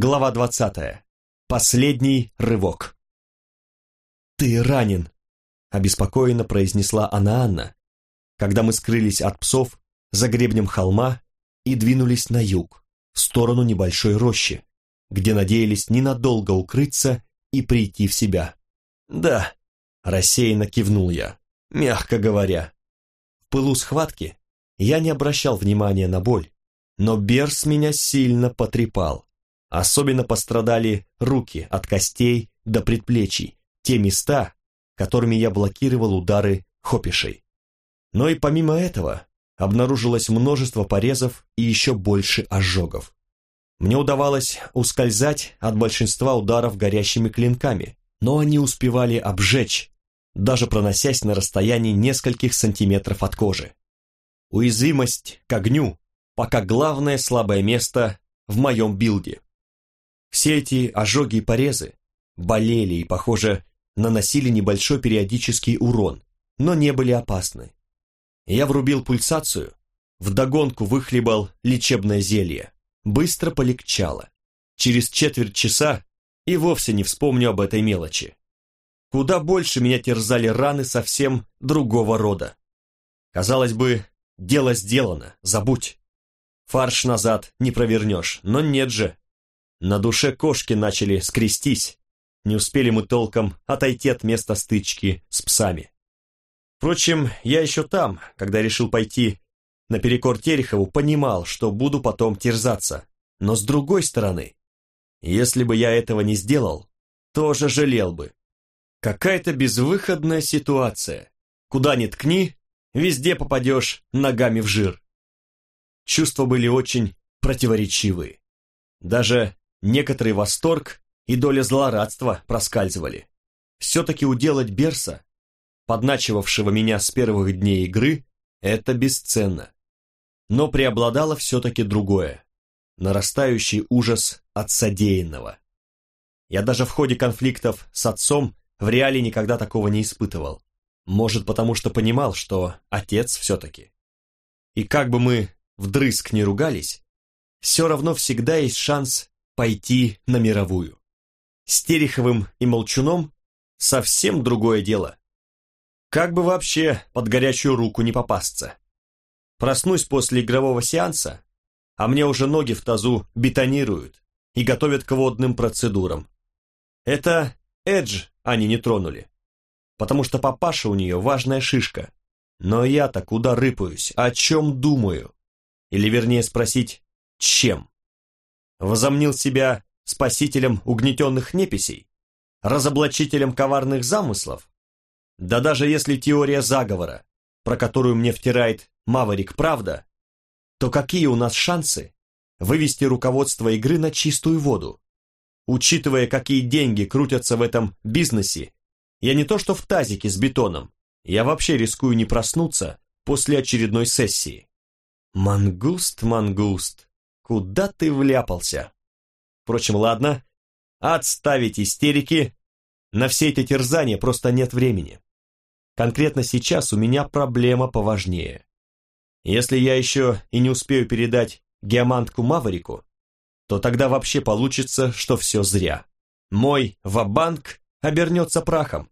Глава двадцатая. Последний рывок. «Ты ранен», — обеспокоенно произнесла Анна Анна, когда мы скрылись от псов за гребнем холма и двинулись на юг, в сторону небольшой рощи, где надеялись ненадолго укрыться и прийти в себя. «Да», — рассеянно кивнул я, мягко говоря. В пылу схватки я не обращал внимания на боль, но Берс меня сильно потрепал. Особенно пострадали руки от костей до предплечий, те места, которыми я блокировал удары хопишей. Но и помимо этого обнаружилось множество порезов и еще больше ожогов. Мне удавалось ускользать от большинства ударов горящими клинками, но они успевали обжечь, даже проносясь на расстоянии нескольких сантиметров от кожи. Уязвимость к огню пока главное слабое место в моем билде. Все эти ожоги и порезы болели и, похоже, наносили небольшой периодический урон, но не были опасны. Я врубил пульсацию, вдогонку выхлебал лечебное зелье. Быстро полегчало. Через четверть часа и вовсе не вспомню об этой мелочи. Куда больше меня терзали раны совсем другого рода. Казалось бы, дело сделано, забудь. Фарш назад не провернешь, но нет же. На душе кошки начали скрестись. Не успели мы толком отойти от места стычки с псами. Впрочем, я еще там, когда решил пойти наперекор Терехову, понимал, что буду потом терзаться. Но с другой стороны, если бы я этого не сделал, тоже жалел бы. Какая-то безвыходная ситуация. Куда ни ткни, везде попадешь ногами в жир. Чувства были очень противоречивые. Даже некоторый восторг и доля злорадства проскальзывали. Все-таки уделать Берса, подначивавшего меня с первых дней игры, это бесценно. Но преобладало все-таки другое – нарастающий ужас от содеянного. Я даже в ходе конфликтов с отцом в реале никогда такого не испытывал. Может, потому что понимал, что отец все-таки. И как бы мы вдрызг не ругались, все равно всегда есть шанс пойти на мировую. С Тереховым и Молчуном совсем другое дело. Как бы вообще под горячую руку не попасться. Проснусь после игрового сеанса, а мне уже ноги в тазу бетонируют и готовят к водным процедурам. Это Эдж они не тронули, потому что папаша у нее важная шишка. Но я-то куда рыпаюсь, о чем думаю? Или вернее спросить, чем? Возомнил себя спасителем угнетенных неписей, разоблачителем коварных замыслов? Да даже если теория заговора, про которую мне втирает Маварик, правда, то какие у нас шансы вывести руководство игры на чистую воду? Учитывая, какие деньги крутятся в этом бизнесе, я не то что в тазике с бетоном, я вообще рискую не проснуться после очередной сессии. Мангуст, мангуст, Куда ты вляпался? Впрочем, ладно. Отставить истерики. На все эти терзания просто нет времени. Конкретно сейчас у меня проблема поважнее. Если я еще и не успею передать геомантку Маварику, то тогда вообще получится, что все зря. Мой вабанк обернется прахом.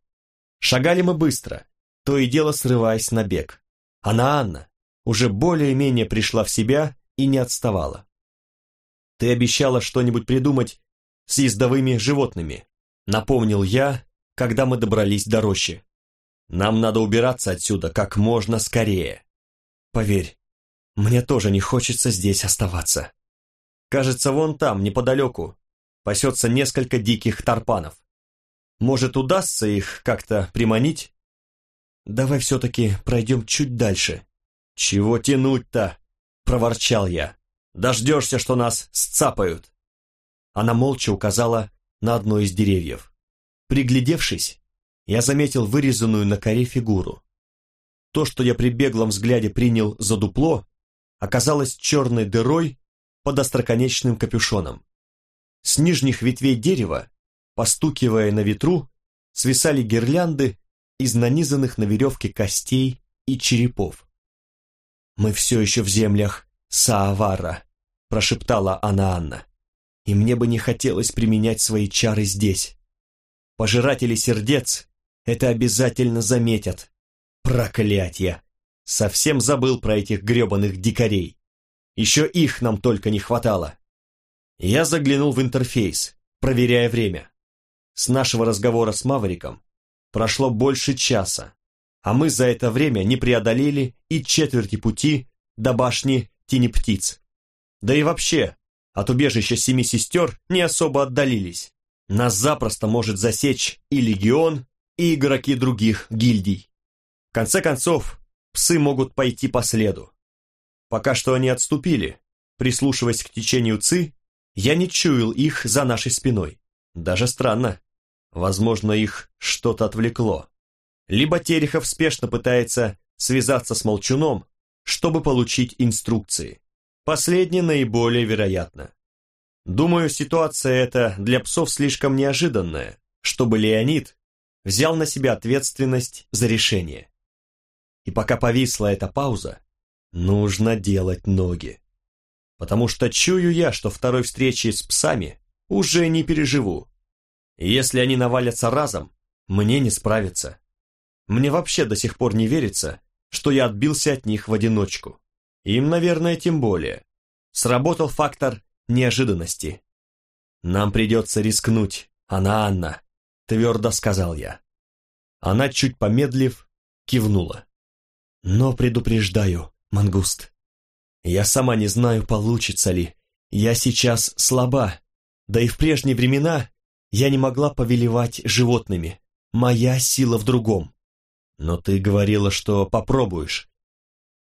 Шагали мы быстро, то и дело срываясь на бег. Она Анна уже более-менее пришла в себя и не отставала. Ты обещала что-нибудь придумать с ездовыми животными. Напомнил я, когда мы добрались до рощи. Нам надо убираться отсюда как можно скорее. Поверь, мне тоже не хочется здесь оставаться. Кажется, вон там, неподалеку, пасется несколько диких тарпанов. Может, удастся их как-то приманить? Давай все-таки пройдем чуть дальше. Чего тянуть-то? Проворчал я. Дождешься, что нас сцапают!» Она молча указала на одно из деревьев. Приглядевшись, я заметил вырезанную на коре фигуру. То, что я при беглом взгляде принял за дупло, оказалось черной дырой под остроконечным капюшоном. С нижних ветвей дерева, постукивая на ветру, свисали гирлянды из нанизанных на веревке костей и черепов. «Мы все еще в землях Саавара», прошептала она Анна. и мне бы не хотелось применять свои чары здесь. Пожиратели сердец это обязательно заметят. Проклятье! Совсем забыл про этих гребаных дикарей. Еще их нам только не хватало. Я заглянул в интерфейс, проверяя время. С нашего разговора с Мавриком прошло больше часа, а мы за это время не преодолели и четверти пути до башни Тени Птиц. Да и вообще, от убежища Семи Сестер не особо отдалились. Нас запросто может засечь и Легион, и игроки других гильдий. В конце концов, псы могут пойти по следу. Пока что они отступили. Прислушиваясь к течению ЦИ, я не чуял их за нашей спиной. Даже странно. Возможно, их что-то отвлекло. Либо Терехов спешно пытается связаться с Молчуном, чтобы получить инструкции. Последнее наиболее вероятно. Думаю, ситуация эта для псов слишком неожиданная, чтобы Леонид взял на себя ответственность за решение. И пока повисла эта пауза, нужно делать ноги. Потому что чую я, что второй встречи с псами уже не переживу. Если они навалятся разом, мне не справиться. Мне вообще до сих пор не верится, что я отбился от них в одиночку. Им, наверное, тем более. Сработал фактор неожиданности. Нам придется рискнуть, она Анна, твердо сказал я. Она, чуть помедлив, кивнула. Но предупреждаю, мангуст, я сама не знаю, получится ли. Я сейчас слаба, да и в прежние времена я не могла повелевать животными. Моя сила в другом. Но ты говорила, что попробуешь.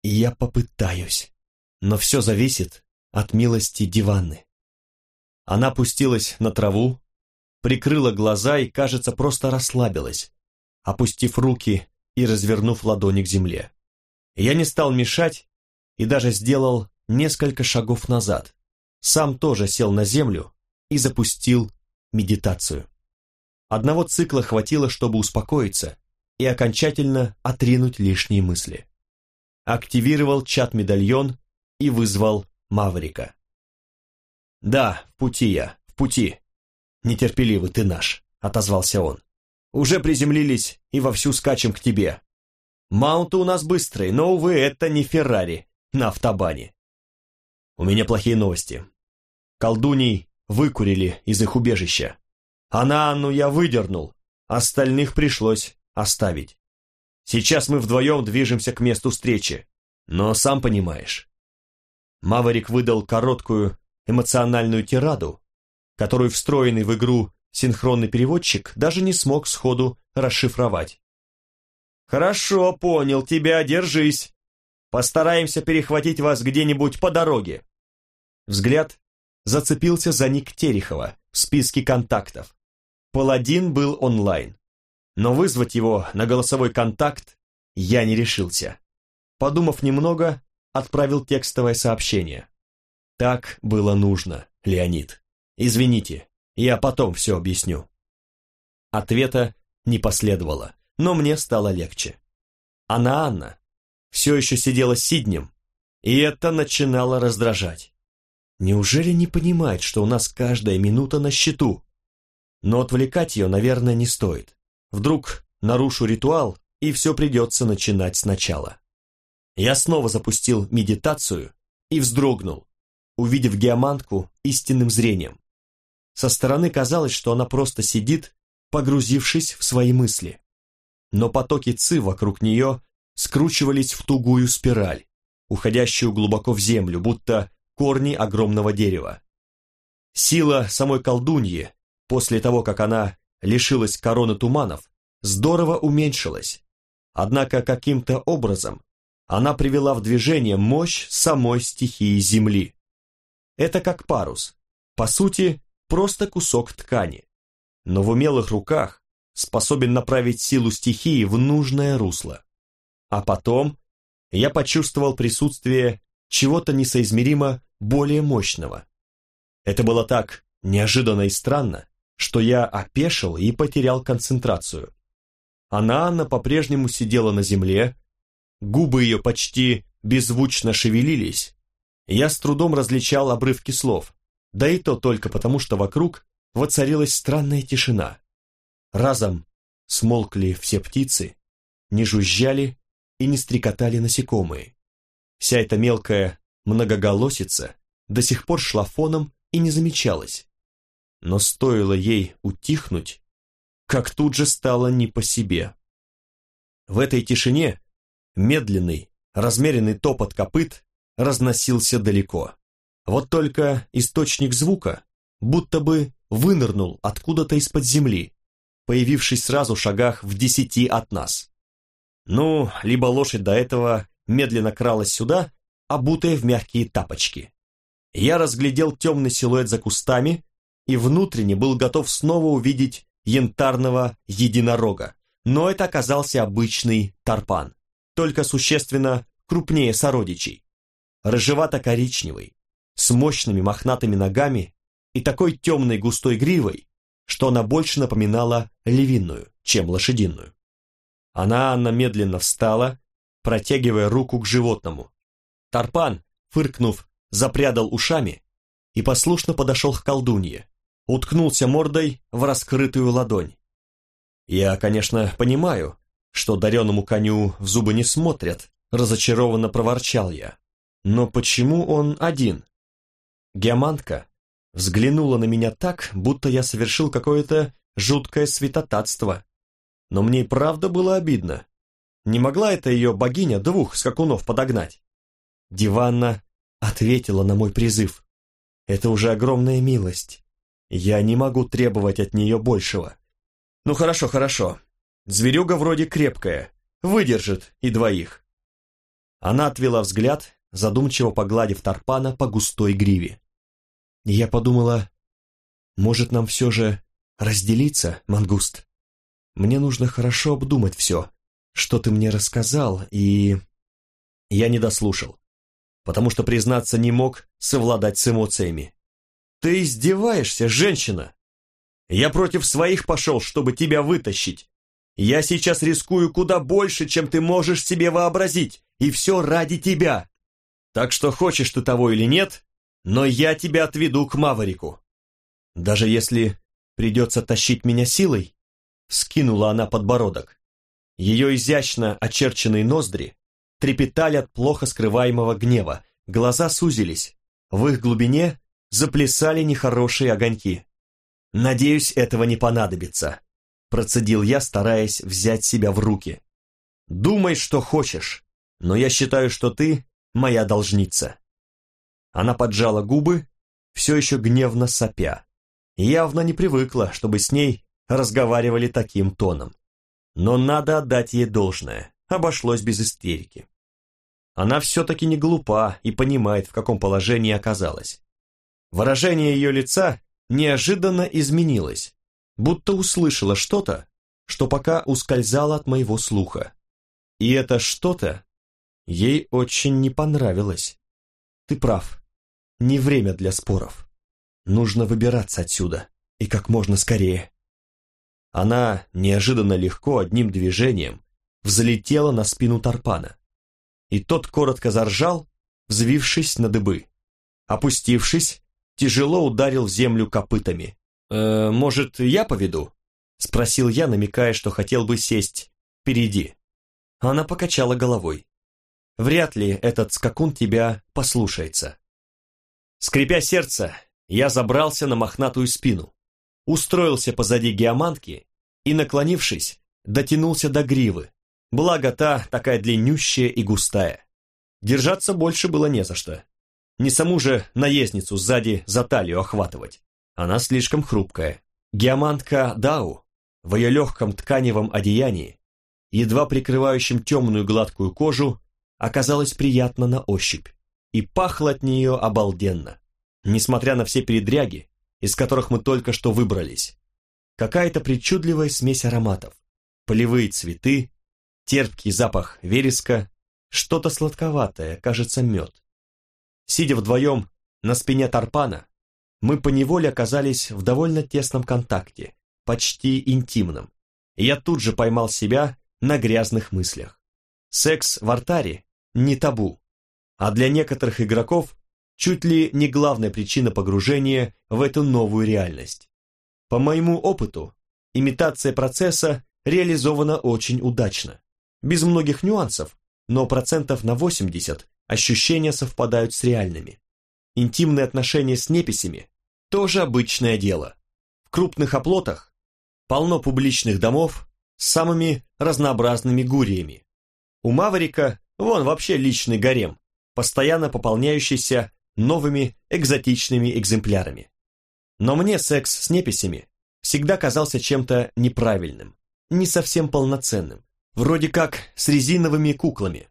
Я попытаюсь. Но все зависит от милости диванны. Она опустилась на траву, прикрыла глаза и, кажется, просто расслабилась, опустив руки и развернув ладони к земле. Я не стал мешать и даже сделал несколько шагов назад. Сам тоже сел на землю и запустил медитацию. Одного цикла хватило, чтобы успокоиться и окончательно отринуть лишние мысли. Активировал чат-медальон и вызвал Маврика. «Да, в пути я, в пути. Нетерпеливый ты наш», — отозвался он. «Уже приземлились и вовсю скачем к тебе. Маунты у нас быстрые, но, увы, это не Феррари на автобане». «У меня плохие новости. Колдуней выкурили из их убежища. А Анну я выдернул, остальных пришлось оставить. Сейчас мы вдвоем движемся к месту встречи, но сам понимаешь. Маварик выдал короткую эмоциональную тираду, которую встроенный в игру синхронный переводчик даже не смог сходу расшифровать. «Хорошо, понял тебя, держись. Постараемся перехватить вас где-нибудь по дороге». Взгляд зацепился за ник Терехова в списке контактов. Паладин был онлайн, но вызвать его на голосовой контакт я не решился. Подумав немного, отправил текстовое сообщение. Так было нужно, Леонид. Извините, я потом все объясню. Ответа не последовало, но мне стало легче. Она Анна все еще сидела сиднем, и это начинало раздражать. Неужели не понимает, что у нас каждая минута на счету? Но отвлекать ее, наверное, не стоит. Вдруг нарушу ритуал, и все придется начинать сначала. Я снова запустил медитацию и вздрогнул, увидев геомантку истинным зрением. Со стороны казалось, что она просто сидит, погрузившись в свои мысли. Но потоки ци вокруг нее скручивались в тугую спираль, уходящую глубоко в землю, будто корни огромного дерева. Сила самой колдуньи, после того, как она лишилась короны туманов, здорово уменьшилась. Однако каким-то образом она привела в движение мощь самой стихии Земли. Это как парус, по сути, просто кусок ткани, но в умелых руках способен направить силу стихии в нужное русло. А потом я почувствовал присутствие чего-то несоизмеримо более мощного. Это было так неожиданно и странно, что я опешил и потерял концентрацию. Она, Анна по-прежнему сидела на земле, губы ее почти беззвучно шевелились. Я с трудом различал обрывки слов, да и то только потому, что вокруг воцарилась странная тишина. Разом смолкли все птицы, не жужжали и не стрекотали насекомые. Вся эта мелкая многоголосица до сих пор шла фоном и не замечалась. Но стоило ей утихнуть, как тут же стало не по себе. В этой тишине медленный, размеренный топот копыт разносился далеко. Вот только источник звука будто бы вынырнул откуда-то из-под земли, появившись сразу в шагах в десяти от нас. Ну, либо лошадь до этого медленно кралась сюда, обутая в мягкие тапочки. Я разглядел темный силуэт за кустами и внутренне был готов снова увидеть янтарного единорога, но это оказался обычный тарпан, только существенно крупнее сородичей. Рыжевато-коричневый, с мощными мохнатыми ногами и такой темной густой гривой, что она больше напоминала львиную, чем лошадиную. Она, Анна медленно встала, протягивая руку к животному. Тарпан, фыркнув, запрядал ушами и послушно подошел к колдунье, уткнулся мордой в раскрытую ладонь. Я, конечно, понимаю, что дареному коню в зубы не смотрят, разочарованно проворчал я. Но почему он один? Геомантка взглянула на меня так, будто я совершил какое-то жуткое святотатство. Но мне и правда было обидно. Не могла эта ее богиня двух скакунов подогнать. Диванна ответила на мой призыв. Это уже огромная милость. Я не могу требовать от нее большего. Ну хорошо, хорошо. Зверюга вроде крепкая, выдержит и двоих. Она отвела взгляд, задумчиво погладив Тарпана по густой гриве. Я подумала, может нам все же разделиться, Мангуст? Мне нужно хорошо обдумать все, что ты мне рассказал, и... Я не дослушал, потому что, признаться, не мог совладать с эмоциями. Ты издеваешься, женщина? Я против своих пошел, чтобы тебя вытащить. Я сейчас рискую куда больше, чем ты можешь себе вообразить, и все ради тебя. Так что хочешь ты того или нет, но я тебя отведу к Маварику. Даже если придется тащить меня силой, скинула она подбородок. Ее изящно очерченные ноздри трепетали от плохо скрываемого гнева, глаза сузились, в их глубине заплясали нехорошие огоньки. «Надеюсь, этого не понадобится», процедил я, стараясь взять себя в руки. «Думай, что хочешь, но я считаю, что ты моя должница». Она поджала губы, все еще гневно сопя. Явно не привыкла, чтобы с ней разговаривали таким тоном. Но надо отдать ей должное, обошлось без истерики. Она все-таки не глупа и понимает, в каком положении оказалась. Выражение ее лица неожиданно изменилось, будто услышала что-то, что пока ускользало от моего слуха. И это что-то ей очень не понравилось. Ты прав, не время для споров. Нужно выбираться отсюда, и как можно скорее. Она неожиданно легко одним движением взлетела на спину Тарпана. И тот коротко заржал, взвившись на дыбы. Опустившись, тяжело ударил в землю копытами. «Э, «Может, я поведу?» — спросил я, намекая, что хотел бы сесть впереди. Она покачала головой. «Вряд ли этот скакун тебя послушается. Скрипя сердце, я забрался на мохнатую спину, устроился позади геомантки и, наклонившись, дотянулся до гривы, благо та такая длиннющая и густая. Держаться больше было не за что. Не саму же наездницу сзади за талию охватывать. Она слишком хрупкая. Геомантка Дау в ее легком тканевом одеянии, едва прикрывающем темную гладкую кожу, оказалась приятна на ощупь и пахло от нее обалденно, несмотря на все передряги, из которых мы только что выбрались. Какая-то причудливая смесь ароматов, полевые цветы, терпкий запах вереска, что-то сладковатое, кажется, мед. Сидя вдвоем на спине Тарпана, мы поневоле оказались в довольно тесном контакте, почти интимном, я тут же поймал себя на грязных мыслях. Секс в артаре не табу, а для некоторых игроков чуть ли не главная причина погружения в эту новую реальность. По моему опыту, имитация процесса реализована очень удачно. Без многих нюансов, но процентов на 80 ощущения совпадают с реальными. Интимные отношения с неписями – тоже обычное дело. В крупных оплотах полно публичных домов с самыми разнообразными гуриями. У Маврика вон вообще личный гарем, постоянно пополняющийся новыми экзотичными экземплярами. Но мне секс с неписями всегда казался чем-то неправильным, не совсем полноценным, вроде как с резиновыми куклами.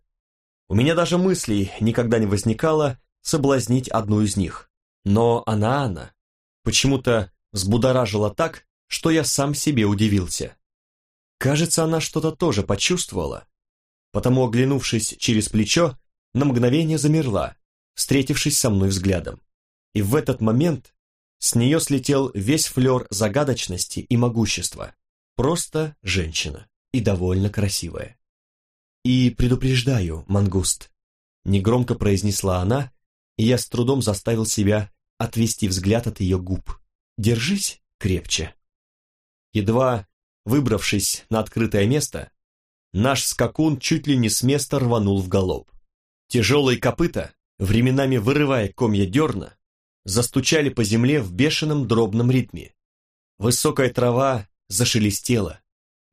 У меня даже мыслей никогда не возникало соблазнить одну из них. Но она, она, почему-то взбудоражила так, что я сам себе удивился. Кажется, она что-то тоже почувствовала, потому, оглянувшись через плечо, на мгновение замерла, встретившись со мной взглядом. И в этот момент с нее слетел весь флер загадочности и могущества. Просто женщина и довольно красивая. «И предупреждаю, мангуст», — негромко произнесла она, и я с трудом заставил себя отвести взгляд от ее губ. «Держись крепче». Едва выбравшись на открытое место, наш скакун чуть ли не с места рванул в галоп. Тяжелые копыта, временами вырывая комья дерна, застучали по земле в бешеном дробном ритме. Высокая трава зашелестела,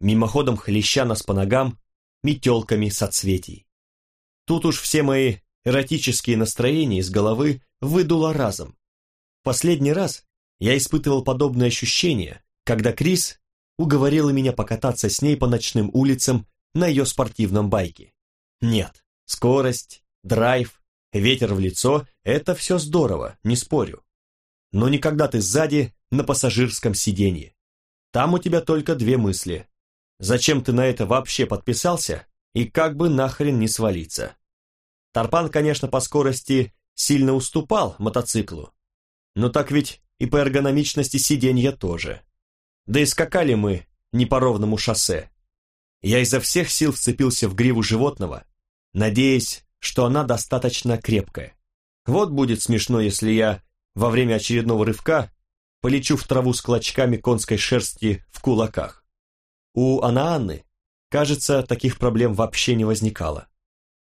мимоходом хлеща нас по ногам метелками соцветий. Тут уж все мои эротические настроения из головы выдуло разом. Последний раз я испытывал подобное ощущение, когда Крис уговорила меня покататься с ней по ночным улицам на ее спортивном байке. Нет, скорость, драйв, ветер в лицо – это все здорово, не спорю. Но никогда ты сзади на пассажирском сиденье. Там у тебя только две мысли. Зачем ты на это вообще подписался и как бы нахрен не свалиться? Тарпан, конечно, по скорости сильно уступал мотоциклу, но так ведь и по эргономичности сиденья тоже. Да и скакали мы не по ровному шоссе. Я изо всех сил вцепился в гриву животного, надеясь, что она достаточно крепкая. Вот будет смешно, если я во время очередного рывка полечу в траву с клочками конской шерсти в кулаках. У Анаанны, кажется, таких проблем вообще не возникало.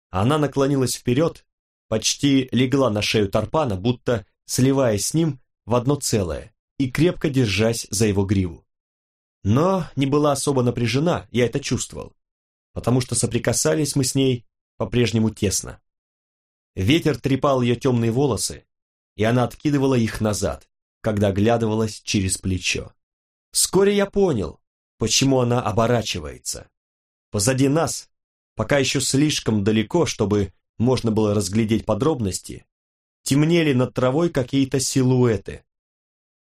Она наклонилась вперед, почти легла на шею Тарпана, будто сливаясь с ним в одно целое и крепко держась за его гриву. Но не была особо напряжена, я это чувствовал, потому что соприкасались мы с ней по-прежнему тесно. Ветер трепал ее темные волосы, и она откидывала их назад, когда оглядывалась через плечо. Вскоре я понял, почему она оборачивается. Позади нас, пока еще слишком далеко, чтобы можно было разглядеть подробности, темнели над травой какие-то силуэты.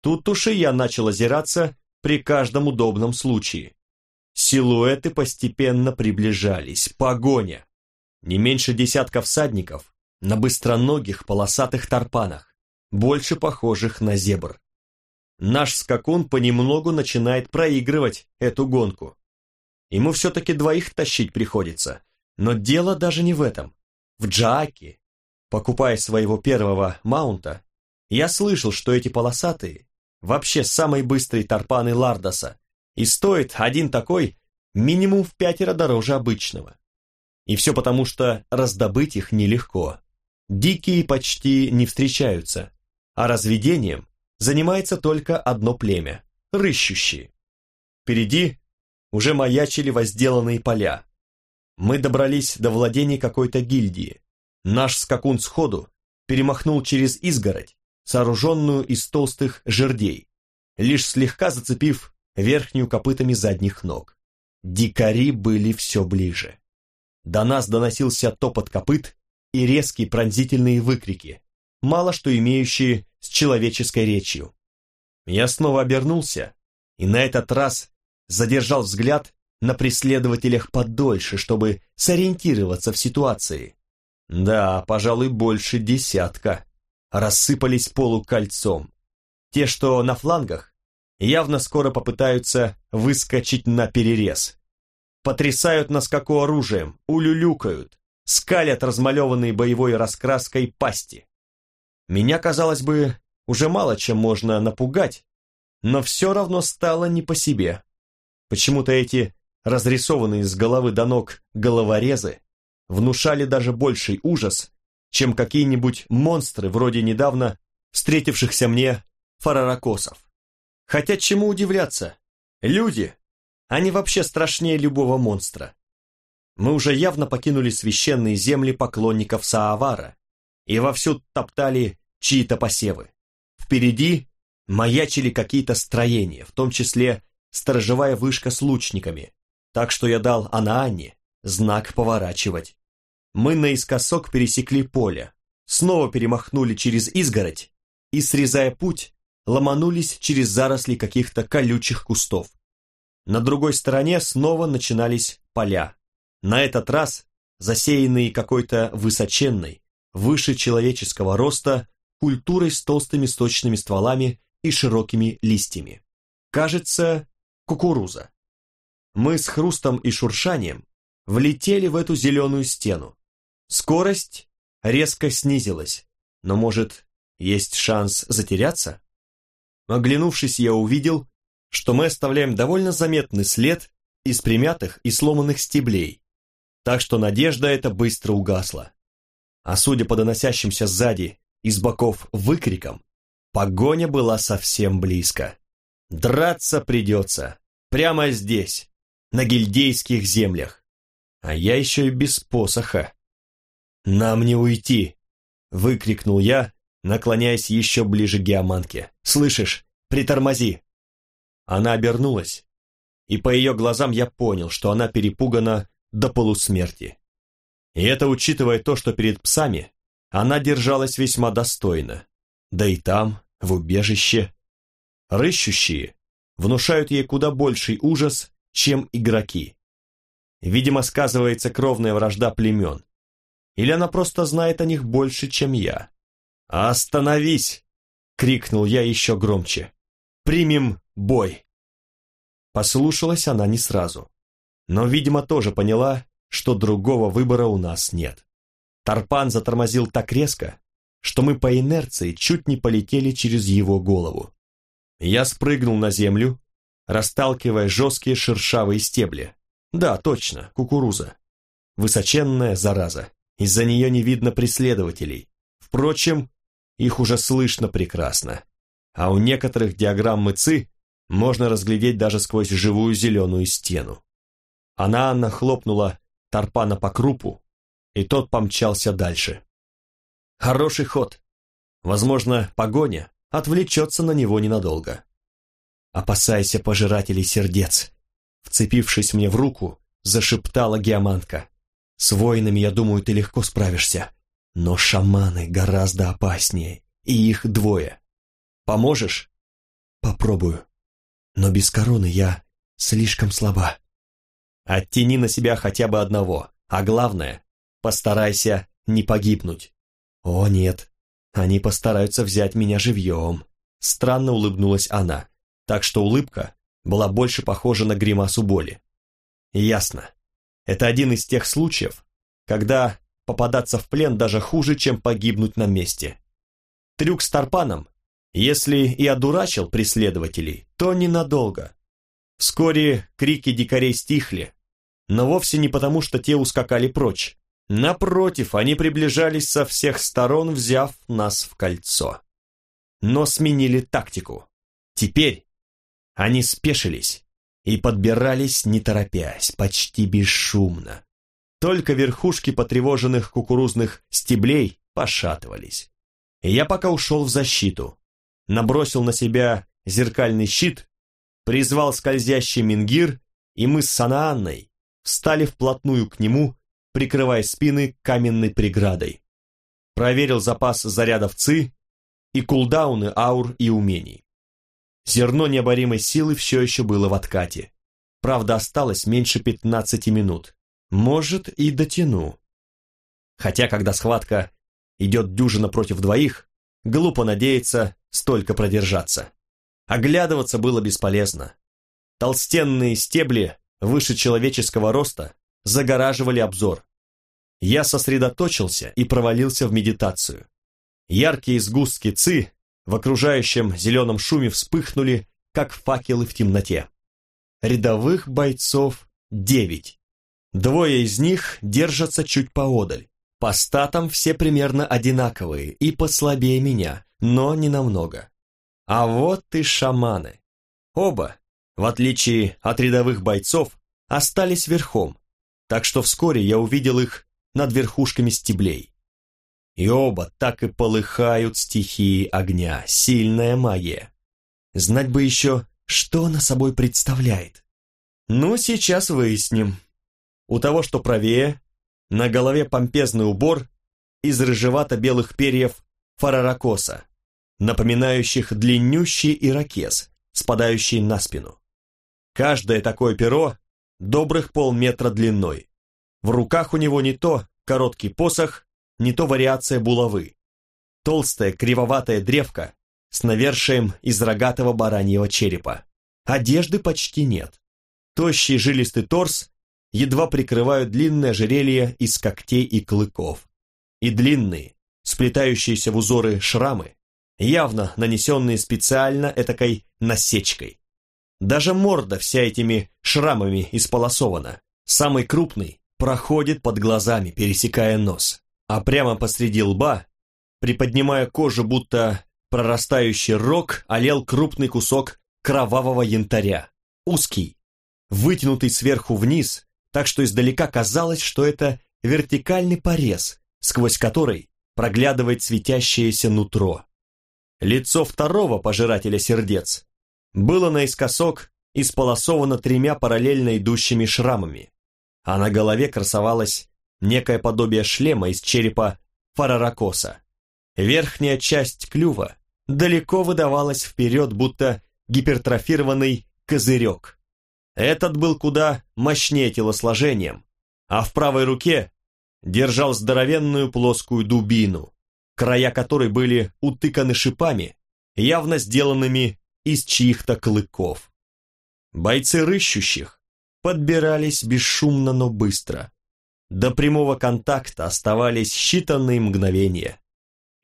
Тут уж и я начал озираться при каждом удобном случае. Силуэты постепенно приближались, погоня. Не меньше десятка всадников на быстроногих полосатых тарпанах, больше похожих на зебр наш скакун понемногу начинает проигрывать эту гонку. Ему все-таки двоих тащить приходится. Но дело даже не в этом. В Джааке, покупая своего первого маунта, я слышал, что эти полосатые вообще самые быстрые тарпаны Лардоса, и стоит один такой минимум в пятеро дороже обычного. И все потому, что раздобыть их нелегко. Дикие почти не встречаются, а разведением занимается только одно племя – рыщущие. Впереди уже маячили возделанные поля. Мы добрались до владений какой-то гильдии. Наш скакун сходу перемахнул через изгородь, сооруженную из толстых жердей, лишь слегка зацепив верхнюю копытами задних ног. Дикари были все ближе. До нас доносился топот копыт и резкие пронзительные выкрики, мало что имеющие с человеческой речью. Я снова обернулся и на этот раз задержал взгляд на преследователях подольше, чтобы сориентироваться в ситуации. Да, пожалуй, больше десятка. Рассыпались полукольцом. Те, что на флангах, явно скоро попытаются выскочить на перерез. Потрясают на скаку оружием, улюлюкают, скалят размалеванные боевой раскраской пасти. Меня, казалось бы, уже мало чем можно напугать, но все равно стало не по себе. Почему-то эти разрисованные с головы до ног головорезы внушали даже больший ужас, чем какие-нибудь монстры вроде недавно встретившихся мне фараракосов. Хотя чему удивляться? Люди, они вообще страшнее любого монстра. Мы уже явно покинули священные земли поклонников Саавара и вовсю топтали чьи-то посевы. Впереди маячили какие-то строения, в том числе сторожевая вышка с лучниками, так что я дал Анаанне знак поворачивать. Мы наискосок пересекли поле, снова перемахнули через изгородь и, срезая путь, ломанулись через заросли каких-то колючих кустов. На другой стороне снова начинались поля. На этот раз засеянные какой-то высоченной, выше человеческого роста, культурой с толстыми сточными стволами и широкими листьями. Кажется, кукуруза. Мы с хрустом и шуршанием влетели в эту зеленую стену. Скорость резко снизилась, но, может, есть шанс затеряться? Оглянувшись, я увидел, что мы оставляем довольно заметный след из примятых и сломанных стеблей, так что надежда эта быстро угасла. А судя по доносящимся сзади из боков выкрикам, погоня была совсем близко. Драться придется, прямо здесь, на гильдейских землях. А я еще и без посоха. «Нам не уйти!» — выкрикнул я, наклоняясь еще ближе к геоманке. «Слышишь? Притормози!» Она обернулась, и по ее глазам я понял, что она перепугана до полусмерти. И это учитывая то, что перед псами она держалась весьма достойно. Да и там, в убежище. Рыщущие внушают ей куда больший ужас, чем игроки. Видимо, сказывается кровная вражда племен. Или она просто знает о них больше, чем я. «Остановись!» — крикнул я еще громче. «Примем бой!» Послушалась она не сразу, но, видимо, тоже поняла, что другого выбора у нас нет. Тарпан затормозил так резко, что мы по инерции чуть не полетели через его голову. Я спрыгнул на землю, расталкивая жесткие шершавые стебли. Да, точно, кукуруза. Высоченная зараза. Из-за нее не видно преследователей. Впрочем, их уже слышно прекрасно. А у некоторых диаграммы ЦИ можно разглядеть даже сквозь живую зеленую стену. Она Анна хлопнула Тарпана по крупу, и тот помчался дальше. Хороший ход. Возможно, погоня отвлечется на него ненадолго. «Опасайся пожирателей сердец», вцепившись мне в руку, зашептала геомантка. «С воинами, я думаю, ты легко справишься. Но шаманы гораздо опаснее, и их двое. Поможешь? Попробую. Но без короны я слишком слаба. Оттяни на себя хотя бы одного, а главное, постарайся не погибнуть. О нет, они постараются взять меня живьем. Странно улыбнулась она, так что улыбка была больше похожа на гримасу боли. Ясно. Это один из тех случаев, когда попадаться в плен даже хуже, чем погибнуть на месте. Трюк с Тарпаном, если и одурачил преследователей, то ненадолго. Вскоре крики дикарей стихли, но вовсе не потому, что те ускакали прочь. Напротив, они приближались со всех сторон, взяв нас в кольцо. Но сменили тактику. Теперь они спешились и подбирались, не торопясь, почти бесшумно. Только верхушки потревоженных кукурузных стеблей пошатывались. я пока ушел в защиту, набросил на себя зеркальный щит, призвал скользящий мингир, и мы с Санаанной встали вплотную к нему, прикрывая спины каменной преградой. Проверил запас зарядов ЦИ и кулдауны аур и умений. Зерно необоримой силы все еще было в откате. Правда, осталось меньше 15 минут. Может, и дотяну. Хотя, когда схватка идет дюжина против двоих, глупо надеяться столько продержаться. Оглядываться было бесполезно. Толстенные стебли выше человеческого роста загораживали обзор. Я сосредоточился и провалился в медитацию. Яркие сгустки ци в окружающем зеленом шуме вспыхнули, как факелы в темноте. Рядовых бойцов девять. Двое из них держатся чуть поодаль. По статам все примерно одинаковые и послабее меня, но не намного. А вот и шаманы. Оба, в отличие от рядовых бойцов, остались верхом, так что вскоре я увидел их над верхушками стеблей. И оба так и полыхают стихии огня, сильная магия. Знать бы еще, что она собой представляет. Ну, сейчас выясним. У того, что правее, на голове помпезный убор из рыжевато-белых перьев фараракоса, напоминающих длиннющий ирокез, спадающий на спину. Каждое такое перо добрых полметра длиной. В руках у него не то короткий посох, не то вариация булавы. Толстая кривоватая древка с навершием из рогатого бараньего черепа. Одежды почти нет. Тощий жилистый торс едва прикрывают длинное ожерелье из когтей и клыков. И длинные, сплетающиеся в узоры шрамы, явно нанесенные специально этакой насечкой. Даже морда вся этими шрамами исполосована. Самый крупный проходит под глазами, пересекая нос. А прямо посреди лба, приподнимая кожу, будто прорастающий рог, олел крупный кусок кровавого янтаря. Узкий, вытянутый сверху вниз, так что издалека казалось, что это вертикальный порез, сквозь который проглядывает светящееся нутро. Лицо второго пожирателя сердец было наискосок исполосовано тремя параллельно идущими шрамами, а на голове красовалось некое подобие шлема из черепа фараракоса. Верхняя часть клюва далеко выдавалась вперед, будто гипертрофированный козырек. Этот был куда мощнее телосложением, а в правой руке держал здоровенную плоскую дубину, края которой были утыканы шипами, явно сделанными из чьих-то клыков. Бойцы рыщущих подбирались бесшумно, но быстро. До прямого контакта оставались считанные мгновения.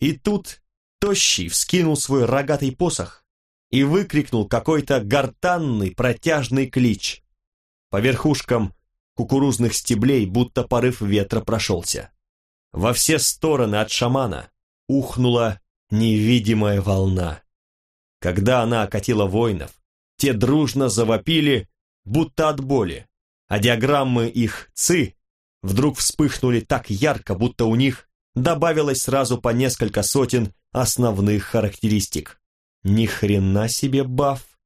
И тут Тощий вскинул свой рогатый посох и выкрикнул какой-то гортанный протяжный клич. По верхушкам кукурузных стеблей будто порыв ветра прошелся. Во все стороны от шамана ухнула невидимая волна. Когда она окатила воинов, те дружно завопили, будто от боли, а диаграммы их ЦИ вдруг вспыхнули так ярко, будто у них добавилось сразу по несколько сотен основных характеристик. Ни хрена себе баф!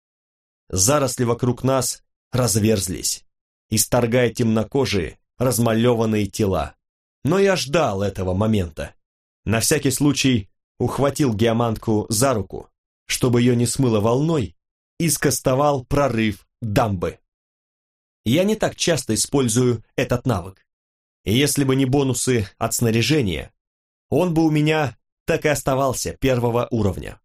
Заросли вокруг нас разверзлись, исторгая темнокожие, размалеванные тела. Но я ждал этого момента. На всякий случай ухватил геомантку за руку, чтобы ее не смыло волной, и скостовал прорыв дамбы. Я не так часто использую этот навык. Если бы не бонусы от снаряжения, он бы у меня так и оставался первого уровня.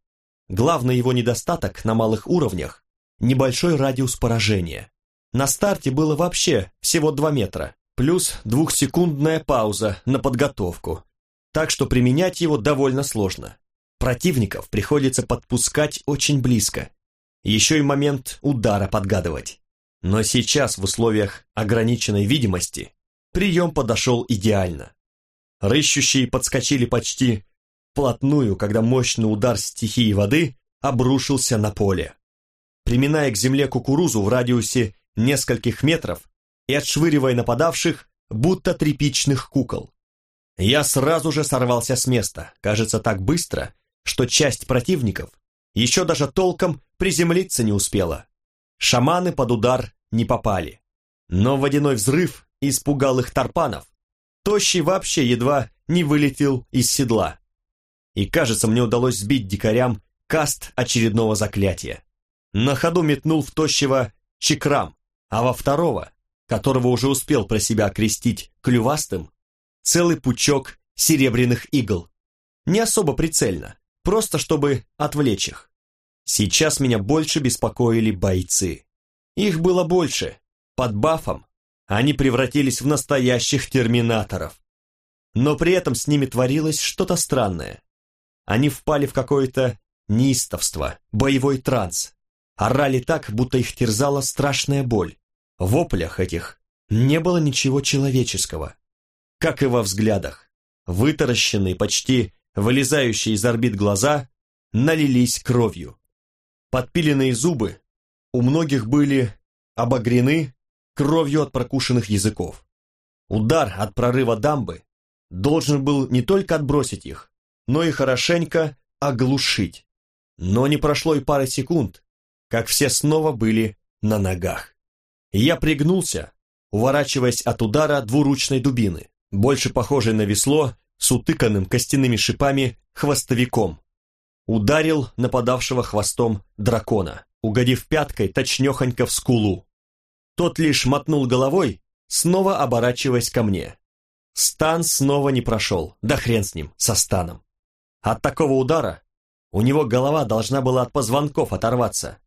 Главный его недостаток на малых уровнях – небольшой радиус поражения. На старте было вообще всего 2 метра, плюс двухсекундная пауза на подготовку, так что применять его довольно сложно. Противников приходится подпускать очень близко. Еще и момент удара подгадывать. Но сейчас в условиях ограниченной видимости прием подошел идеально. Рыщущие подскочили почти вплотную, когда мощный удар стихии воды обрушился на поле. Приминая к земле кукурузу в радиусе нескольких метров и отшвыривая нападавших, будто тряпичных кукол. Я сразу же сорвался с места, кажется, так быстро, что часть противников еще даже толком приземлиться не успела. Шаманы под удар не попали. Но водяной взрыв испугал их тарпанов. Тощий вообще едва не вылетел из седла. И кажется, мне удалось сбить дикарям каст очередного заклятия. На ходу метнул в тощего чекрам, а во второго, которого уже успел про себя окрестить клювастым, целый пучок серебряных игл. Не особо прицельно, просто чтобы отвлечь их. Сейчас меня больше беспокоили бойцы. Их было больше. Под бафом они превратились в настоящих терминаторов. Но при этом с ними творилось что-то странное. они впали в какое-то неистовство, боевой транс. Орали так, будто их терзала страшная боль. В воплях этих не было ничего человеческого. Как и во взглядах. Вытаращенные, почти вылезающие из орбит глаза, налились кровью. Подпиленные зубы у многих были обогрены кровью от прокушенных языков. Удар от прорыва дамбы должен был не только отбросить их, но и хорошенько оглушить. Но не прошло и пары секунд, как все снова были на ногах. Я пригнулся, уворачиваясь от удара двуручной дубины, больше похожей на весло с утыканным костяными шипами хвостовиком. Ударил нападавшего хвостом дракона, угодив пяткой точнехонько в скулу. Тот лишь мотнул головой, снова оборачиваясь ко мне. Стан снова не прошел, да хрен с ним, со станом. От такого удара у него голова должна была от позвонков оторваться.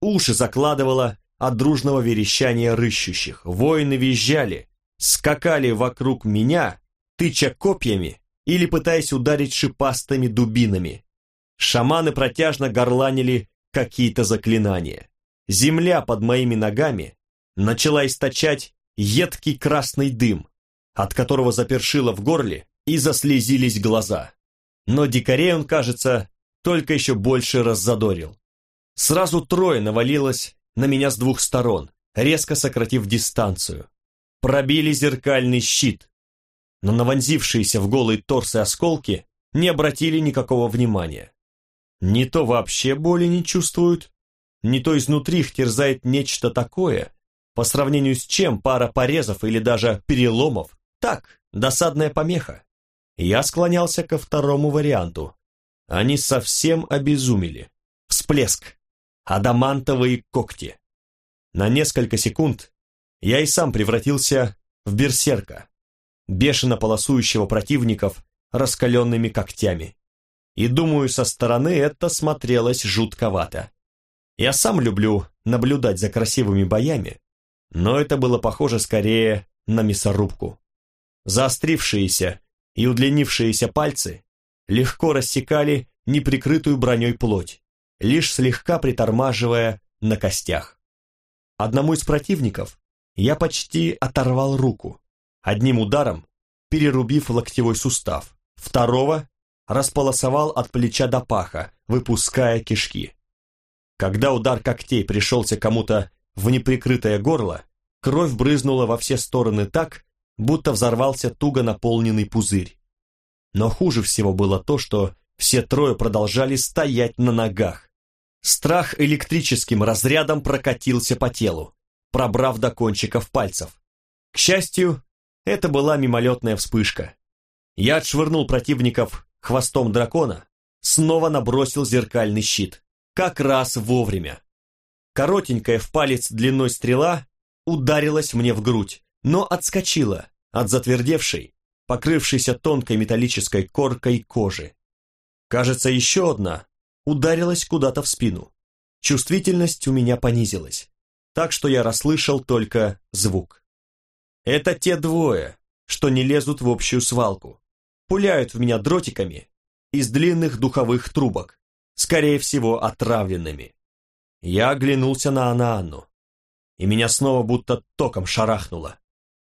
Уши закладывало от дружного верещания рыщущих. Воины визжали, скакали вокруг меня, тыча копьями или пытаясь ударить шипастыми дубинами. Шаманы протяжно горланили какие-то заклинания. Земля под моими ногами начала источать едкий красный дым, от которого запершило в горле и заслезились глаза. Но дикарей он, кажется, только еще больше раззадорил. Сразу трое навалилось на меня с двух сторон, резко сократив дистанцию. Пробили зеркальный щит, но навонзившиеся в голый торс и осколки не обратили никакого внимания. Не то вообще боли не чувствуют, не то изнутри их терзает нечто такое, по сравнению с чем пара порезов или даже переломов, так, досадная помеха. Я склонялся ко второму варианту. Они совсем обезумели. Всплеск. Адамантовые когти. На несколько секунд я и сам превратился в берсерка, бешено полосующего противников раскаленными когтями. И думаю, со стороны это смотрелось жутковато. Я сам люблю наблюдать за красивыми боями, но это было похоже скорее на мясорубку. Заострившиеся и удлинившиеся пальцы легко рассекали неприкрытую броней плоть, лишь слегка притормаживая на костях. Одному из противников я почти оторвал руку, одним ударом перерубив локтевой сустав, второго располосовал от плеча до паха, выпуская кишки. Когда удар когтей пришелся кому-то в неприкрытое горло, кровь брызнула во все стороны так, будто взорвался туго наполненный пузырь. Но хуже всего было то, что все трое продолжали стоять на ногах. Страх электрическим разрядом прокатился по телу, пробрав до кончиков пальцев. К счастью, это была мимолетная вспышка. Я отшвырнул противников хвостом дракона, снова набросил зеркальный щит. Как раз вовремя. Коротенькая в палец длиной стрела ударилась мне в грудь, но отскочила от затвердевшей, покрывшейся тонкой металлической коркой кожи. Кажется, еще одна ударилась куда-то в спину. Чувствительность у меня понизилась, так что я расслышал только звук. Это те двое, что не лезут в общую свалку, пуляют в меня дротиками из длинных духовых трубок, скорее всего, отравленными. Я оглянулся на Анаанну, и меня снова будто током шарахнуло.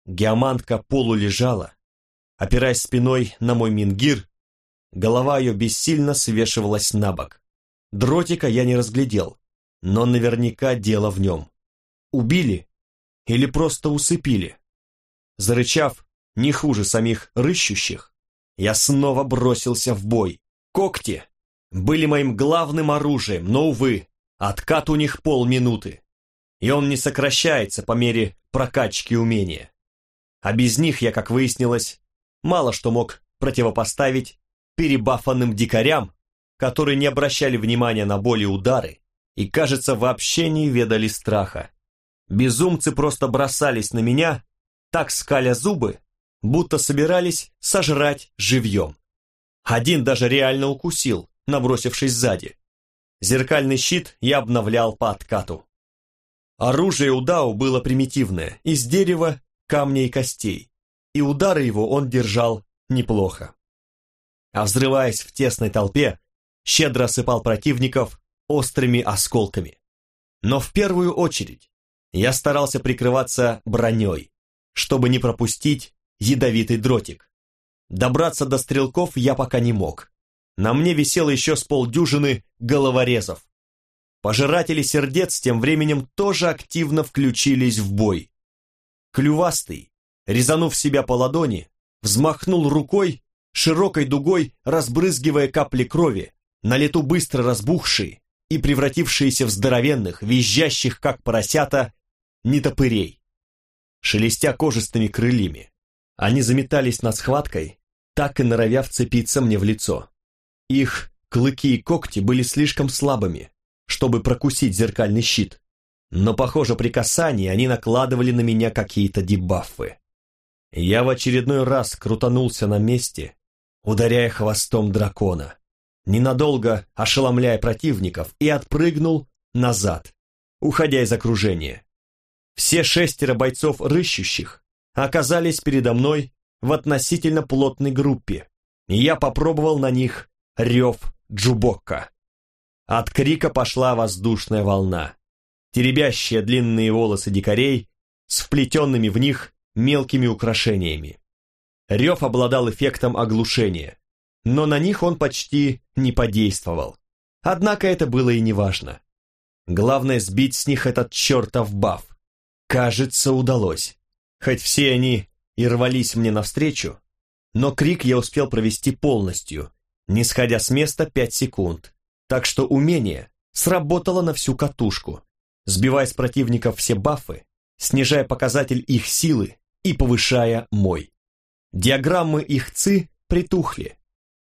Геомантка полулежала, опираясь спиной на мой мингир, голова ее бессильно свешивалась на бок. Дротика я не разглядел, но наверняка дело в нем. Убили или просто усыпили? Зарычав, не хуже самих рыщущих, я снова бросился в бой. Когти были моим главным оружием, но, увы, откат у них полминуты и он не сокращается по мере прокачки умения. А без них я, как выяснилось, мало что мог противопоставить перебафанным дикарям, которые не обращали внимания на боли удары и, кажется, вообще не ведали страха. Безумцы просто бросались на меня, так скаля зубы, будто собирались сожрать живьем. Один даже реально укусил, набросившись сзади. Зеркальный щит я обновлял по откату. Оружие у Дао было примитивное, из дерева, камня и костей, и удары его он держал неплохо. а взрываясь в тесной толпе, щедро осыпал противников острыми осколками. Но в первую очередь я старался прикрываться броней, чтобы не пропустить ядовитый дротик. Добраться до стрелков я пока не мог. На мне висело еще с полдюжины головорезов. Пожиратели сердец тем временем тоже активно включились в бой. Клювастый, резанув себя по ладони, взмахнул рукой, широкой дугой разбрызгивая капли крови, на лету быстро разбухшие и превратившиеся в здоровенных, визжащих, как поросята, нетопырей. Шелестя кожистыми крыльями, они заметались над схваткой, так и норовя вцепиться мне в лицо. Их клыки и когти были слишком слабыми, чтобы прокусить зеркальный щит, но, похоже, при касании они накладывали на меня какие-то дебафы. Я в очередной раз крутанулся на месте, ударяя хвостом дракона, ненадолго ошеломляя противников, и отпрыгнул назад, уходя из окружения. Все шестеро бойцов рыщущих оказались передо мной в относительно плотной группе, и я попробовал на них рев Джубокка. От крика пошла воздушная волна, теребящая длинные волосы дикарей с вплетенными в них мелкими украшениями. Рев обладал эффектом оглушения, но на них он почти не подействовал. Однако это было и не важно. Главное сбить с них этот чертов баф. Кажется, удалось. Хоть все они и рвались мне навстречу, но крик я успел провести полностью, не сходя с места пять секунд. Так что умение сработало на всю катушку, сбивая с противников все бафы, снижая показатель их силы и повышая мой. Диаграммы их ЦИ притухли,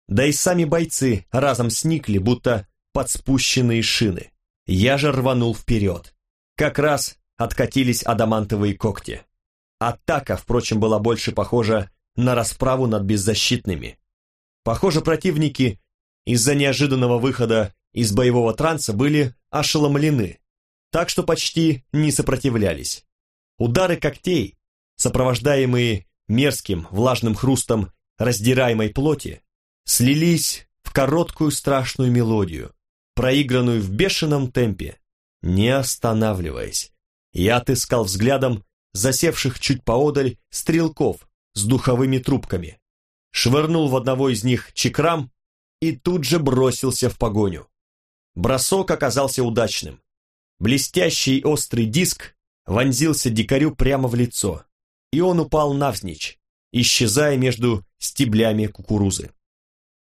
да и сами бойцы разом сникли, будто подспущенные шины. Я же рванул вперед. Как раз откатились адамантовые когти. Атака, впрочем, была больше похожа на расправу над беззащитными. Похоже, противники из-за неожиданного выхода из боевого транса были ошеломлены, так что почти не сопротивлялись. Удары когтей, сопровождаемые мерзким влажным хрустом раздираемой плоти, слились в короткую страшную мелодию, проигранную в бешеном темпе, не останавливаясь. Я отыскал взглядом засевших чуть поодаль стрелков с духовыми трубками, швырнул в одного из них чекрам и тут же бросился в погоню. Бросок оказался удачным. Блестящий острый диск вонзился дикарю прямо в лицо, и он упал навзничь, исчезая между стеблями кукурузы.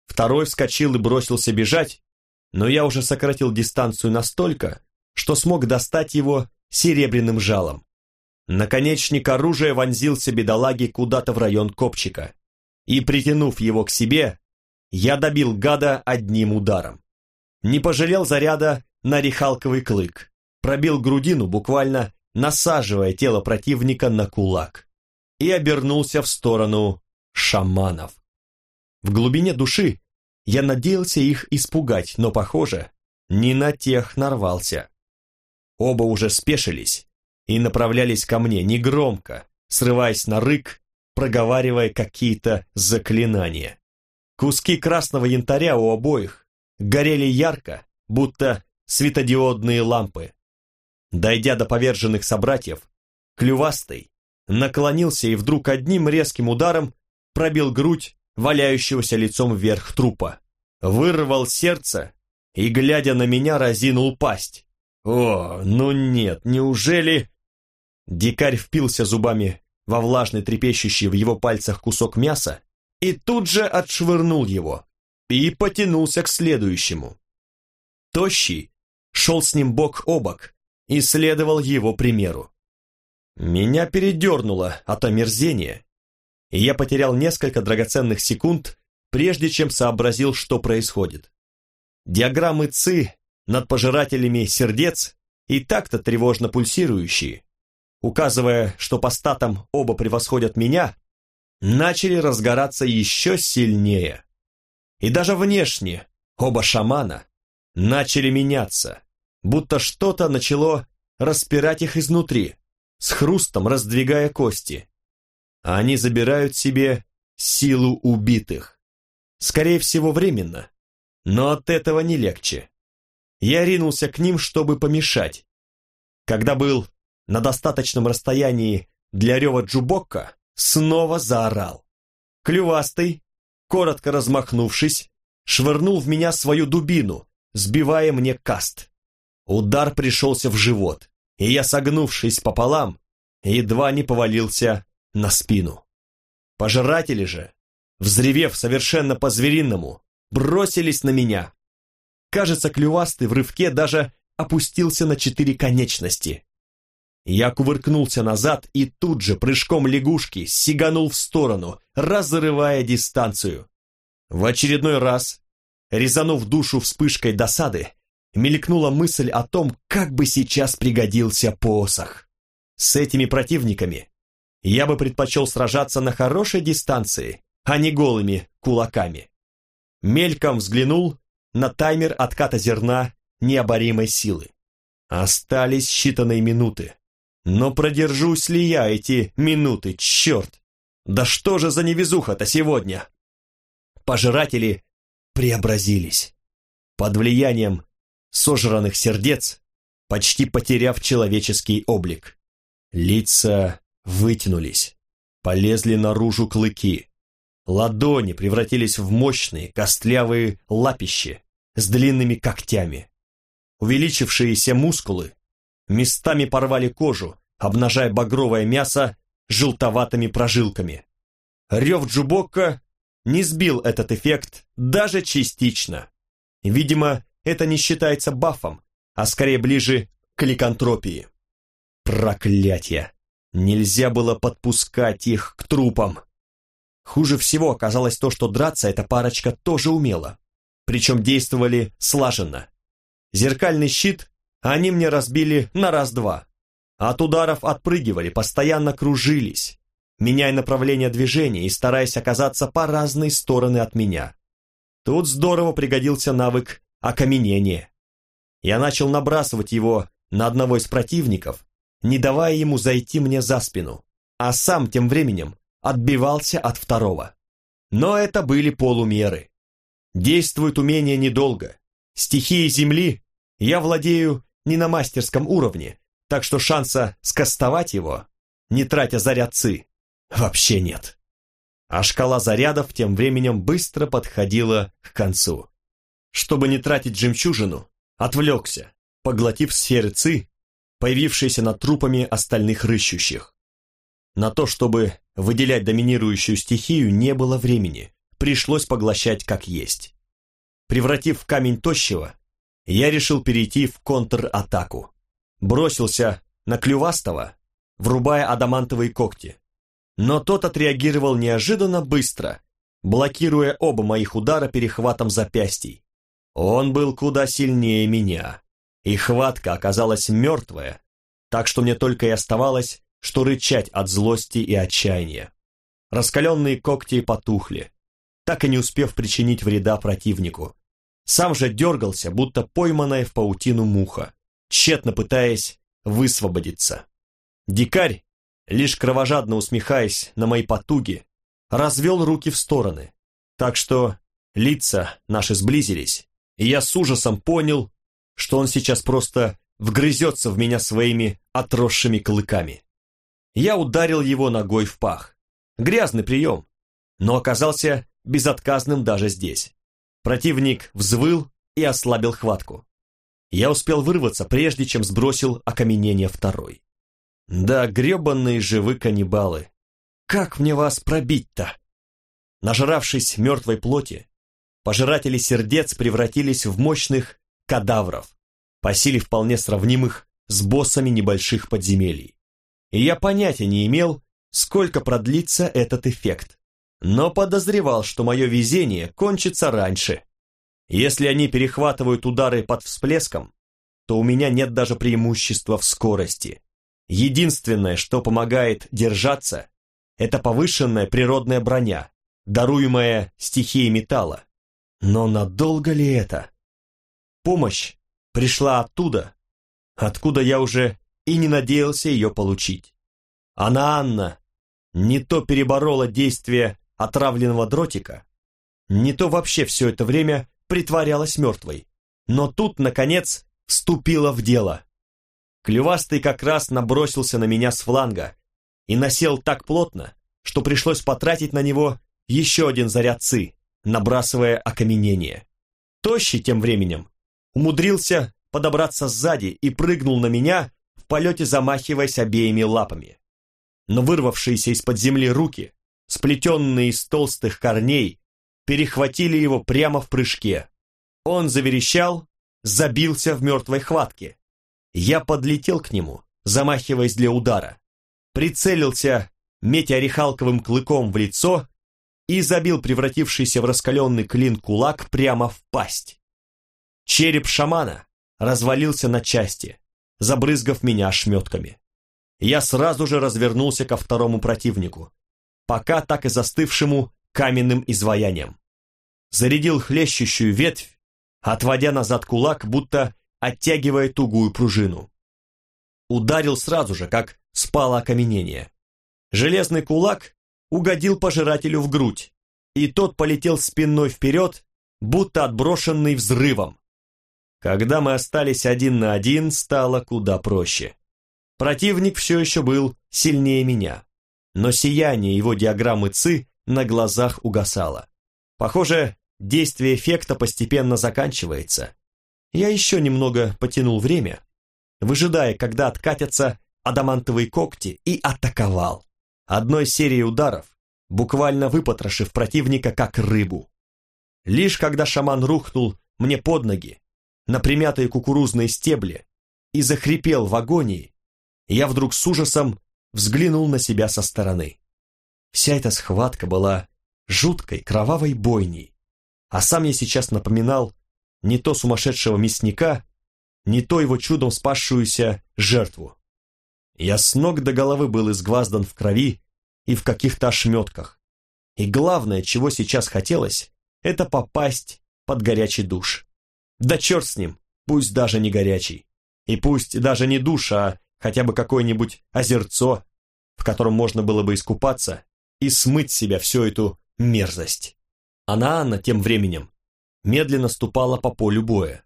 Второй вскочил и бросился бежать, но я уже сократил дистанцию настолько, что смог достать его серебряным жалом. Наконечник оружия вонзился бедолаги куда-то в район копчика, и, притянув его к себе, я добил гада одним ударом. Не пожалел заряда на рехалковый клык, пробил грудину, буквально насаживая тело противника на кулак, и обернулся в сторону шаманов. В глубине души я надеялся их испугать, но, похоже, не на тех нарвался. Оба уже спешились и направлялись ко мне негромко, срываясь на рык, проговаривая какие-то заклинания. Куски красного янтаря у обоих горели ярко, будто светодиодные лампы. Дойдя до поверженных собратьев, клювастый наклонился и вдруг одним резким ударом пробил грудь валяющегося лицом вверх трупа, вырвал сердце и, глядя на меня, разинул пасть. О, ну нет, неужели... Дикарь впился зубами во влажный трепещущий в его пальцах кусок мяса и тут же отшвырнул его и потянулся к следующему. Тощий шел с ним бок о бок и следовал его примеру. Меня передернуло от омерзения, и я потерял несколько драгоценных секунд, прежде чем сообразил, что происходит. Диаграммы ЦИ над пожирателями сердец и так-то тревожно пульсирующие, указывая, что по статам оба превосходят меня, начали разгораться еще сильнее. И даже внешне оба шамана начали меняться, будто что-то начало распирать их изнутри, с хрустом раздвигая кости. Они забирают себе силу убитых. Скорее всего, временно. Но от этого не легче. Я ринулся к ним, чтобы помешать. Когда был на достаточном расстоянии для рева Джубокка, снова заорал. Клювастый, коротко размахнувшись, швырнул в меня свою дубину, сбивая мне каст. Удар пришелся в живот, и я, согнувшись пополам, едва не повалился на спину. Пожиратели же, взревев совершенно по-звериному, бросились на меня. Кажется, клювастый в рывке даже опустился на четыре конечности. Я кувыркнулся назад и тут же прыжком лягушки сиганул в сторону, разрывая дистанцию. В очередной раз, резанув душу вспышкой досады, мелькнула мысль о том, как бы сейчас пригодился посох. С этими противниками я бы предпочел сражаться на хорошей дистанции, а не голыми кулаками. Мельком взглянул на таймер отката зерна необоримой силы. Остались считанные минуты. Но продержусь ли я эти минуты, черт? Да что же за невезуха-то сегодня? Пожиратели преобразились. Под влиянием сожранных сердец, почти потеряв человеческий облик. Лица вытянулись, полезли наружу клыки. Ладони превратились в мощные, костлявые лапищи с длинными когтями. Увеличившиеся мускулы местами порвали кожу, обнажая багровое мясо желтоватыми прожилками. Рев Джубокка не сбил этот эффект даже частично. Видимо, это не считается бафом, а скорее ближе к ликантропии. Проклятие! Нельзя было подпускать их к трупам. Хуже всего оказалось то, что драться эта парочка тоже умела. Причем действовали слаженно. Зеркальный щит они мне разбили на раз-два. От ударов отпрыгивали, постоянно кружились, меняя направление движения и стараясь оказаться по разные стороны от меня. Тут здорово пригодился навык окаменения. Я начал набрасывать его на одного из противников, не давая ему зайти мне за спину, а сам тем временем отбивался от второго. Но это были полумеры. Действует умение недолго. Стихии земли я владею не на мастерском уровне, так что шанса скостовать его, не тратя заряд ЦИ, вообще нет. А шкала зарядов тем временем быстро подходила к концу. Чтобы не тратить жемчужину, отвлекся, поглотив сферы ЦИ, появившиеся над трупами остальных рыщущих. На то, чтобы выделять доминирующую стихию, не было времени, пришлось поглощать как есть. Превратив в камень тощего, я решил перейти в контратаку. Бросился на Клювастого, врубая адамантовые когти. Но тот отреагировал неожиданно быстро, блокируя оба моих удара перехватом запястий. Он был куда сильнее меня, и хватка оказалась мертвая, так что мне только и оставалось, что рычать от злости и отчаяния. Раскаленные когти потухли, так и не успев причинить вреда противнику. Сам же дергался, будто пойманная в паутину муха, тщетно пытаясь высвободиться. Дикарь, лишь кровожадно усмехаясь на мои потуги, развел руки в стороны, так что лица наши сблизились, и я с ужасом понял, что он сейчас просто вгрызется в меня своими отросшими клыками. Я ударил его ногой в пах. Грязный прием, но оказался безотказным даже здесь. Противник взвыл и ослабил хватку. Я успел вырваться, прежде чем сбросил окаменение второй. Да, гребанные же вы каннибалы. Как мне вас пробить-то? Нажравшись мертвой плоти, пожиратели сердец превратились в мощных кадавров, по силе вполне сравнимых с боссами небольших подземелий. И я понятия не имел, сколько продлится этот эффект но подозревал, что мое везение кончится раньше. Если они перехватывают удары под всплеском, то у меня нет даже преимущества в скорости. Единственное, что помогает держаться, это повышенная природная броня, даруемая стихией металла. Но надолго ли это? Помощь пришла оттуда, откуда я уже и не надеялся ее получить. Она, Анна, не то переборола действие отравленного дротика, не то вообще все это время притворялась мертвой. Но тут, наконец, вступила в дело. Клювастый как раз набросился на меня с фланга и насел так плотно, что пришлось потратить на него еще один заряд ци, набрасывая окаменение. Тощий тем временем умудрился подобраться сзади и прыгнул на меня, в полете замахиваясь обеими лапами. Но вырвавшиеся из-под земли руки, сплетенные из толстых корней, перехватили его прямо в прыжке. Он заверещал, забился в мертвой хватке. Я подлетел к нему, замахиваясь для удара, прицелился метеорехалковым клыком в лицо и забил превратившийся в раскаленный клин кулак прямо в пасть. Череп шамана развалился на части, забрызгав меня ошметками. Я сразу же развернулся ко второму противнику, пока так и застывшему каменным изваянием. Зарядил хлещущую ветвь, отводя назад кулак, будто оттягивая тугую пружину. Ударил сразу же, как спало окаменение. Железный кулак угодил пожирателю в грудь, и тот полетел спиной вперед, будто отброшенный взрывом. Когда мы остались один на один, стало куда проще. Противник все еще был сильнее меня, но сияние его диаграммы ЦИ на глазах угасало. Похоже, действие эффекта постепенно заканчивается. Я еще немного потянул время, выжидая, когда откатятся адамантовые когти, и атаковал. Одной серией ударов, буквально выпотрошив противника как рыбу. Лишь когда шаман рухнул мне под ноги, на примятые кукурузные стебли, и захрипел в агонии, я вдруг с ужасом взглянул на себя со стороны. Вся эта схватка была жуткой кровавой бойней, а сам я сейчас напоминал не то сумасшедшего мясника, не то его чудом спасшуюся жертву. Я с ног до головы был изгваздан в крови и в каких-то ошметках. И главное, чего сейчас хотелось, это попасть под горячий душ. Да черт с ним, пусть даже не горячий. И пусть даже не душ, а хотя бы какое-нибудь озерцо, в котором можно было бы искупаться и смыть с себя всю эту мерзость. Она, Анна, тем временем, медленно ступала по полю боя,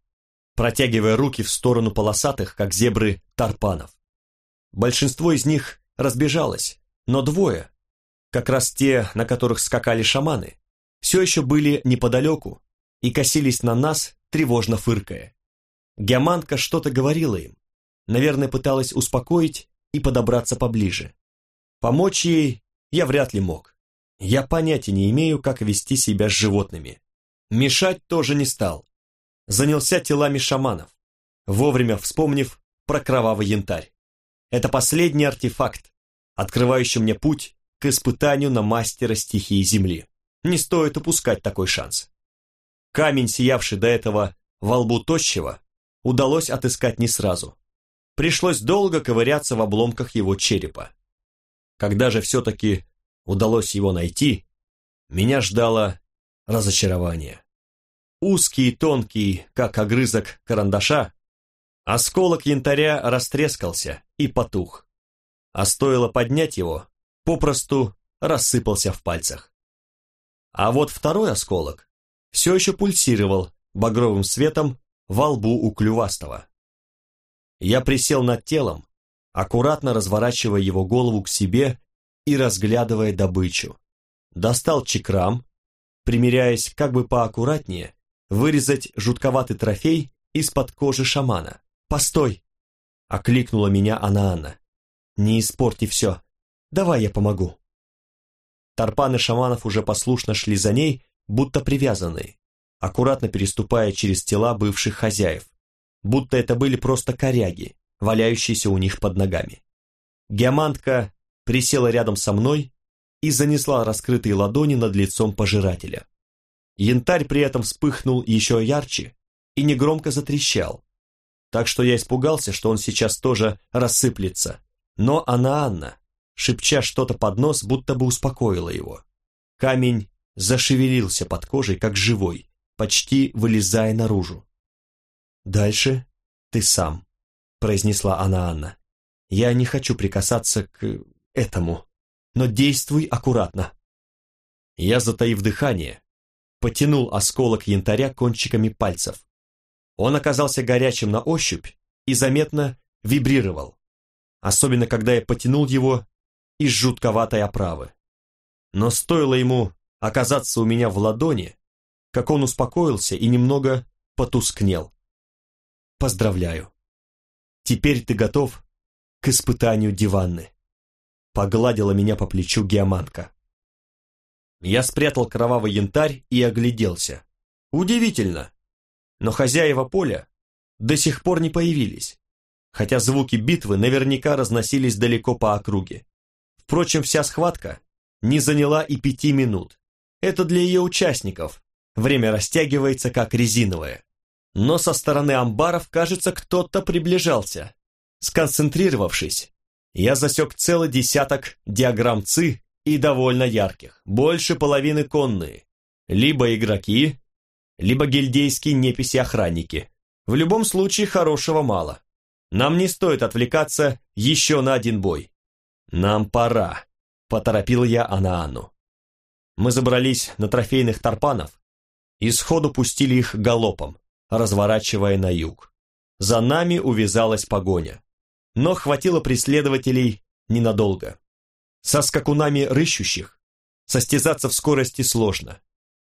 протягивая руки в сторону полосатых, как зебры, тарпанов. Большинство из них разбежалось, но двое, как раз те, на которых скакали шаманы, все еще были неподалеку и косились на нас, тревожно фыркая. Геомантка что-то говорила им, наверное, пыталась успокоить и подобраться поближе. Помочь ей я вряд ли мог. Я понятия не имею, как вести себя с животными. Мешать тоже не стал. Занялся телами шаманов, вовремя вспомнив про кровавый янтарь. Это последний артефакт, открывающий мне путь к испытанию на мастера стихии Земли. Не стоит упускать такой шанс. Камень, сиявший до этого во лбу тощего, удалось отыскать не сразу. Пришлось долго ковыряться в обломках его черепа. Когда же все-таки удалось его найти, меня ждало разочарование. Узкий и тонкий, как огрызок карандаша, осколок янтаря растрескался и потух, а стоило поднять его, попросту рассыпался в пальцах. А вот второй осколок все еще пульсировал багровым светом во лбу у клювастого. Я присел над телом, аккуратно разворачивая его голову к себе и разглядывая добычу. Достал чекрам, примеряясь как бы поаккуратнее, вырезать жутковатый трофей из-под кожи шамана. «Постой!» — окликнула меня Анаанна. «Не испорти все. Давай я помогу». Тарпаны шаманов уже послушно шли за ней, будто привязанные, аккуратно переступая через тела бывших хозяев, будто это были просто коряги, валяющиеся у них под ногами. Геомантка присела рядом со мной и занесла раскрытые ладони над лицом пожирателя. Янтарь при этом вспыхнул еще ярче и негромко затрещал, так что я испугался, что он сейчас тоже рассыплется. Но она Анна, шепча что-то под нос, будто бы успокоила его. Камень зашевелился под кожей, как живой, почти вылезая наружу. «Дальше ты сам», — произнесла она Анна. «Я не хочу прикасаться к этому, но действуй аккуратно». Я, затаив дыхание, потянул осколок янтаря кончиками пальцев. Он оказался горячим на ощупь и заметно вибрировал, особенно когда я потянул его из жутковатой оправы. Но стоило ему оказаться у меня в ладони, как он успокоился и немного потускнел. Поздравляю. Теперь ты готов к испытанию диванны. Погладила меня по плечу геоманка. Я спрятал кровавый янтарь и огляделся. Удивительно. Но хозяева поля до сих пор не появились, хотя звуки битвы наверняка разносились далеко по округе. Впрочем, вся схватка не заняла и пяти минут. Это для ее участников. Время растягивается, как резиновое. Но со стороны амбаров, кажется, кто-то приближался. Сконцентрировавшись, я засек целый десяток диаграмм ЦИ и довольно ярких, больше половины конные. Либо игроки, либо гильдейские неписи-охранники. В любом случае хорошего мало. Нам не стоит отвлекаться еще на один бой. Нам пора, поторопил я Анаану. Мы забрались на трофейных тарпанов и сходу пустили их галопом, разворачивая на юг. За нами увязалась погоня. Но хватило преследователей ненадолго. Со скакунами рыщущих состязаться в скорости сложно.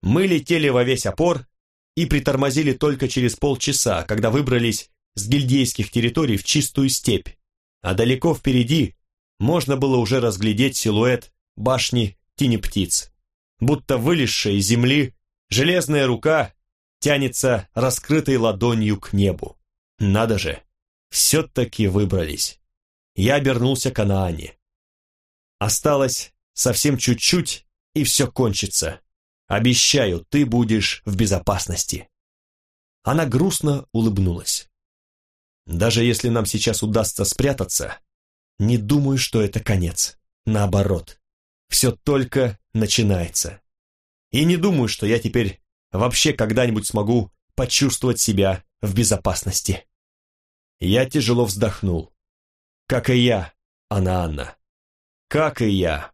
Мы летели во весь опор и притормозили только через полчаса, когда выбрались с гильдейских территорий в чистую степь, а далеко впереди можно было уже разглядеть силуэт башни тени птиц. Будто вылезшая из земли, железная рука тянется раскрытой ладонью к небу. Надо же, все-таки выбрались. Я обернулся к Анаане. Осталось совсем чуть-чуть, и все кончится. Обещаю, ты будешь в безопасности. Она грустно улыбнулась. Даже если нам сейчас удастся спрятаться, не думаю, что это конец. Наоборот, все только начинается. И не думаю, что я теперь вообще когда-нибудь смогу почувствовать себя в безопасности. Я тяжело вздохнул. Как и я, Анна Анна. Как и я.